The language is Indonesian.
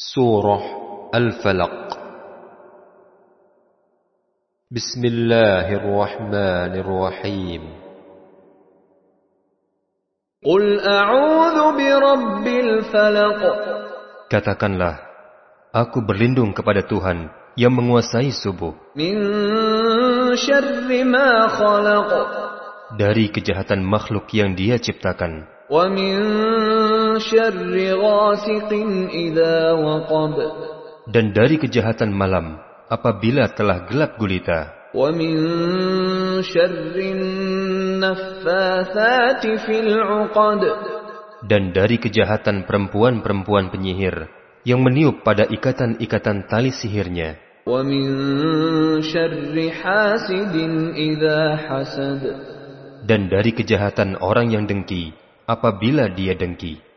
Surah Al-Falaq Bismillahirrahmanirrahim قل أعوذ برب الفلق Katakanlah, aku berlindung kepada Tuhan yang menguasai subuh من شر ما خلق dari kejahatan makhluk yang dia ciptakan ومن شر غاسق إذا وقب dan dari kejahatan malam apabila telah gelap gulita. Dan dari kejahatan perempuan-perempuan penyihir yang meniup pada ikatan-ikatan tali sihirnya. Dan dari kejahatan orang yang dengki apabila dia dengki.